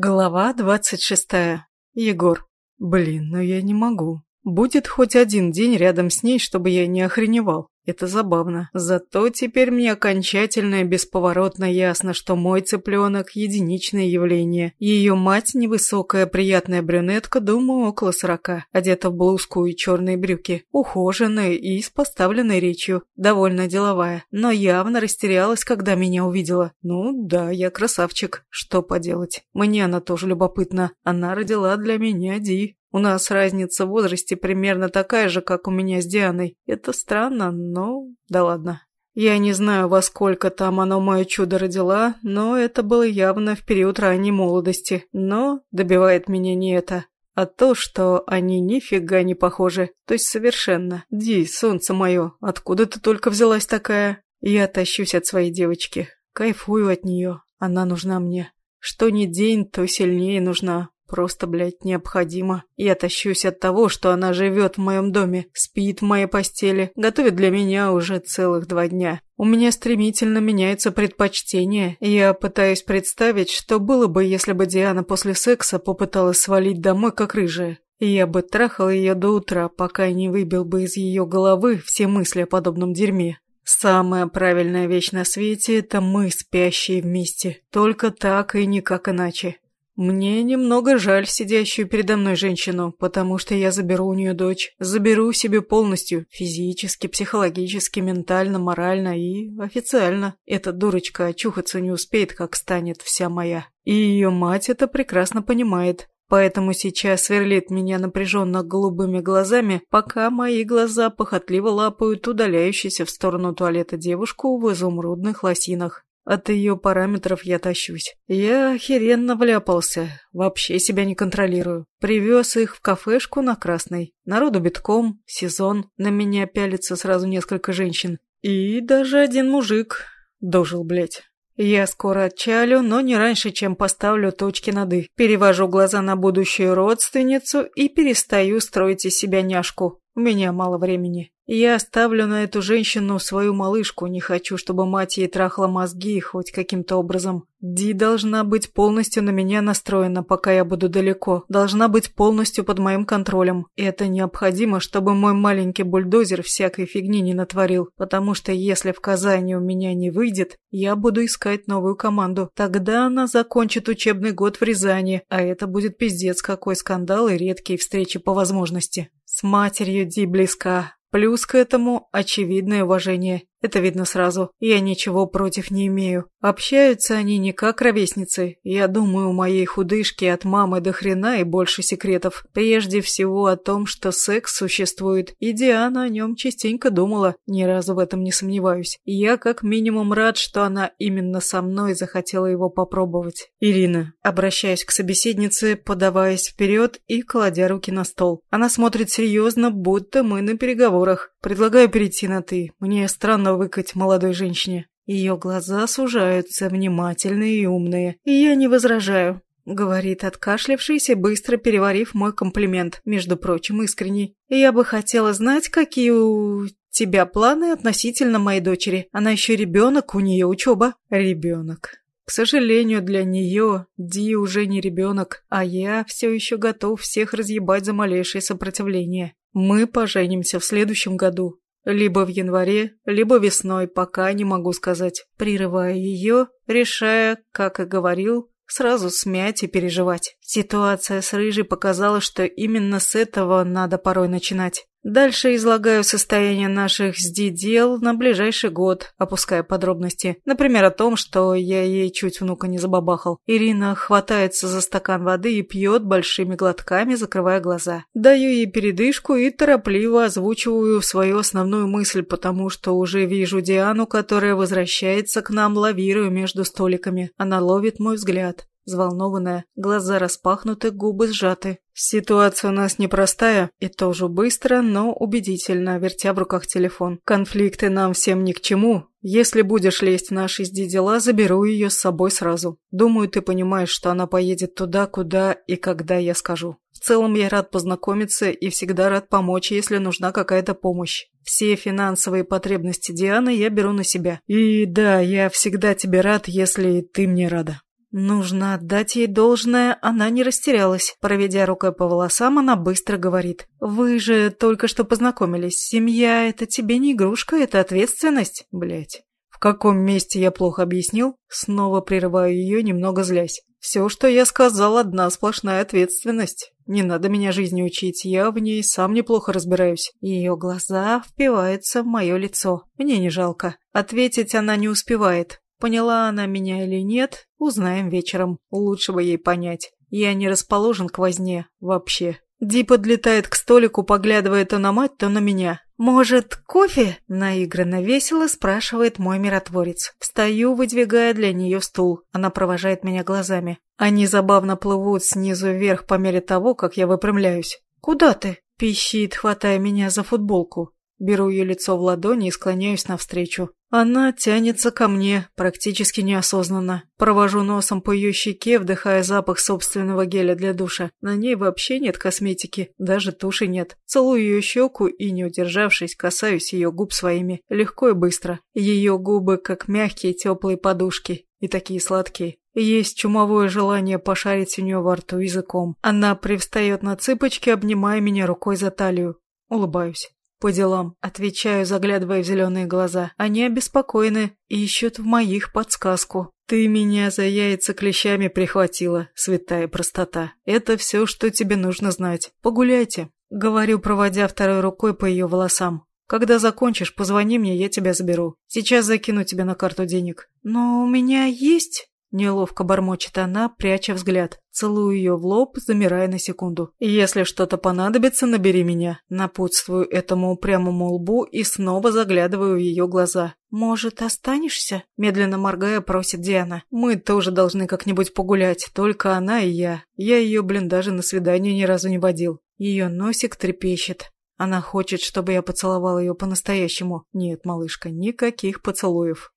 Глава двадцать шестая. Егор. Блин, ну я не могу. Будет хоть один день рядом с ней, чтобы я не охреневал. Это забавно. Зато теперь мне окончательно и бесповоротно ясно, что мой цыпленок – единичное явление. Ее мать – невысокая приятная брюнетка, думаю, около сорока, одета в блузку и черные брюки, ухоженная и с поставленной речью, довольно деловая, но явно растерялась, когда меня увидела. Ну да, я красавчик, что поделать. Мне она тоже любопытна. Она родила для меня Ди. У нас разница в возрасте примерно такая же, как у меня с Дианой. Это странно, но да ладно. Я не знаю, во сколько там оно мое чудо родила, но это было явно в период ранней молодости. Но добивает меня не это, а то, что они нифига не похожи. То есть совершенно. Ди, солнце мое, откуда ты только взялась такая? Я тащусь от своей девочки. Кайфую от нее. Она нужна мне. Что ни день, то сильнее нужна. Просто, блядь, необходимо. Я тащусь от того, что она живет в моем доме, спит в моей постели, готовит для меня уже целых два дня. У меня стремительно меняются предпочтения. Я пытаюсь представить, что было бы, если бы Диана после секса попыталась свалить домой, как рыжая. Я бы трахал ее до утра, пока не выбил бы из ее головы все мысли о подобном дерьме. Самая правильная вещь на свете – это мы, спящие вместе. Только так и никак иначе. Мне немного жаль сидящую передо мной женщину, потому что я заберу у нее дочь. Заберу себе полностью, физически, психологически, ментально, морально и официально. Эта дурочка очухаться не успеет, как станет вся моя. И ее мать это прекрасно понимает. Поэтому сейчас сверлит меня напряженно голубыми глазами, пока мои глаза похотливо лапают удаляющуюся в сторону туалета девушку в изумрудных лосинах. От ее параметров я тащусь. Я охеренно вляпался. Вообще себя не контролирую. Привез их в кафешку на Красной. Народу битком, сезон. На меня пялится сразу несколько женщин. И даже один мужик. Дожил, блядь. Я скоро отчалю, но не раньше, чем поставлю точки над «и». Перевожу глаза на будущую родственницу и перестаю строить из себя няшку. У меня мало времени. Я оставлю на эту женщину свою малышку, не хочу, чтобы мать ей трахала мозги хоть каким-то образом. Ди должна быть полностью на меня настроена, пока я буду далеко. Должна быть полностью под моим контролем. И это необходимо, чтобы мой маленький бульдозер всякой фигни не натворил. Потому что если в Казани у меня не выйдет, я буду искать новую команду. Тогда она закончит учебный год в Рязани, а это будет пиздец какой скандал и редкие встречи по возможности. С матерью Ди близка. Плюс к этому очевидное уважение. Это видно сразу. Я ничего против не имею. Общаются они не как ровесницы. Я думаю, у моей худышки от мамы до хрена и больше секретов. Прежде всего о том, что секс существует. И Диана о нем частенько думала. Ни разу в этом не сомневаюсь. я как минимум рад, что она именно со мной захотела его попробовать. Ирина. Обращаюсь к собеседнице, подаваясь вперед и кладя руки на стол. Она смотрит серьезно, будто мы на переговорах. Предлагаю перейти на «ты». Мне странно трудно выкать молодой женщине. Ее глаза сужаются, внимательные и умные. И я не возражаю. Говорит откашлявшийся, быстро переварив мой комплимент, между прочим, искренний. Я бы хотела знать, какие у тебя планы относительно моей дочери. Она еще ребенок, у нее учеба. Ребенок. К сожалению, для нее Ди уже не ребенок, а я все еще готов всех разъебать за малейшее сопротивление. Мы поженимся в следующем году. Либо в январе, либо весной, пока не могу сказать. Прерывая ее, решая, как и говорил, сразу смять и переживать. Ситуация с Рыжей показала, что именно с этого надо порой начинать. Дальше излагаю состояние наших с Ди дел на ближайший год, опуская подробности. Например, о том, что я ей чуть внука не забабахал. Ирина хватается за стакан воды и пьет большими глотками, закрывая глаза. Даю ей передышку и торопливо озвучиваю свою основную мысль, потому что уже вижу Диану, которая возвращается к нам, лавируя между столиками. Она ловит мой взгляд взволнованная, глаза распахнуты, губы сжаты. Ситуация у нас непростая и тоже быстро, но убедительно, вертя в руках телефон. Конфликты нам всем ни к чему. Если будешь лезть в наши с дела, заберу ее с собой сразу. Думаю, ты понимаешь, что она поедет туда, куда и когда я скажу. В целом я рад познакомиться и всегда рад помочь, если нужна какая-то помощь. Все финансовые потребности Дианы я беру на себя. И да, я всегда тебе рад, если ты мне рада. Нужно отдать ей должное, она не растерялась. Проведя рукой по волосам, она быстро говорит. «Вы же только что познакомились. Семья — это тебе не игрушка, это ответственность, блять. В каком месте я плохо объяснил? Снова прерываю ее, немного злясь. Все, что я сказал, одна сплошная ответственность. Не надо меня жизни учить, я в ней сам неплохо разбираюсь. Ее глаза впиваются в мое лицо. Мне не жалко. Ответить она не успевает. Поняла она меня или нет, узнаем вечером. Лучше бы ей понять. Я не расположен к возне вообще. Ди подлетает к столику, поглядывая то на мать, то на меня. «Может, кофе?» – наигранно весело спрашивает мой миротворец. Встаю, выдвигая для нее стул. Она провожает меня глазами. Они забавно плывут снизу вверх по мере того, как я выпрямляюсь. «Куда ты?» – пищит, хватая меня за футболку. Беру ее лицо в ладони и склоняюсь навстречу. Она тянется ко мне, практически неосознанно. Провожу носом по ее щеке, вдыхая запах собственного геля для душа. На ней вообще нет косметики, даже туши нет. Целую ее щеку и, не удержавшись, касаюсь ее губ своими, легко и быстро. Ее губы, как мягкие теплые подушки, и такие сладкие. Есть чумовое желание пошарить у нее во рту языком. Она привстает на цыпочки, обнимая меня рукой за талию. Улыбаюсь. «По делам», — отвечаю, заглядывая в зеленые глаза. Они обеспокоены и ищут в моих подсказку. «Ты меня за яйца клещами прихватила, святая простота. Это все, что тебе нужно знать. Погуляйте», — говорю, проводя второй рукой по ее волосам. «Когда закончишь, позвони мне, я тебя заберу. Сейчас закину тебе на карту денег». «Но у меня есть...» Неловко бормочет она, пряча взгляд. Целую ее в лоб, замирая на секунду. «Если что-то понадобится, набери меня». Напутствую этому упрямому лбу и снова заглядываю в ее глаза. «Может, останешься?» Медленно моргая, просит Диана. «Мы тоже должны как-нибудь погулять, только она и я. Я ее, блин, даже на свидание ни разу не водил». Ее носик трепещет. Она хочет, чтобы я поцеловал ее по-настоящему. Нет, малышка, никаких поцелуев.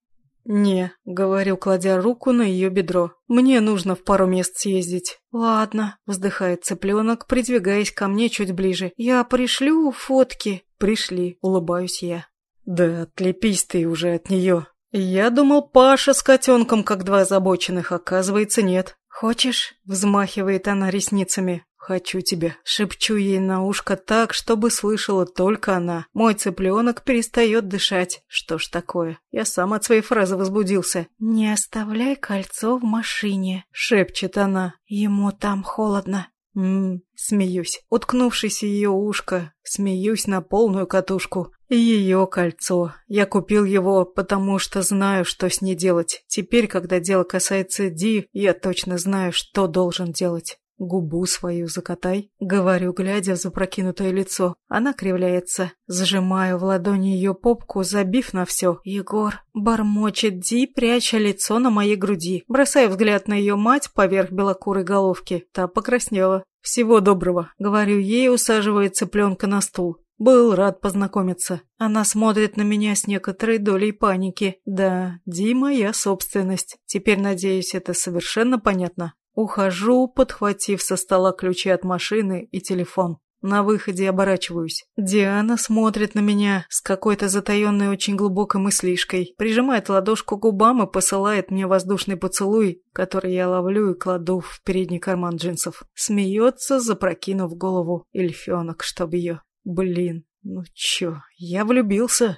«Не», — говорю, кладя руку на ее бедро. «Мне нужно в пару мест съездить». «Ладно», — вздыхает цыпленок, придвигаясь ко мне чуть ближе. «Я пришлю фотки». «Пришли», — улыбаюсь я. «Да отлепись ты уже от нее». «Я думал, Паша с котенком, как два озабоченных, оказывается, нет». «Хочешь?» — взмахивает она ресницами. «Хочу тебя», — шепчу ей на ушко так, чтобы слышала только она. Мой цыпленок перестает дышать. Что ж такое? Я сам от своей фразы возбудился. «Не оставляй кольцо в машине», — шепчет она. «Ему там холодно». Ммм, смеюсь, уткнувшись в ее ушко, смеюсь на полную катушку. Ее кольцо. Я купил его, потому что знаю, что с ней делать. Теперь, когда дело касается Ди, я точно знаю, что должен делать. «Губу свою закатай», — говорю, глядя в запрокинутое лицо. Она кривляется. Сжимаю в ладони ее попку, забив на все. «Егор!» — бормочет Ди, пряча лицо на моей груди. Бросаю взгляд на ее мать поверх белокурой головки. Та покраснела. «Всего доброго», — говорю ей, усаживая цыпленка на стул. Был рад познакомиться. Она смотрит на меня с некоторой долей паники. Да, Дима я собственность. Теперь, надеюсь, это совершенно понятно. Ухожу, подхватив со стола ключи от машины и телефон. На выходе оборачиваюсь. Диана смотрит на меня с какой-то затаенной очень глубокой мыслишкой, прижимает ладошку к губам и посылает мне воздушный поцелуй, который я ловлю и кладу в передний карман джинсов. Смеется, запрокинув голову. Эльфенок, чтоб ее. Блин, ну чё, я влюбился.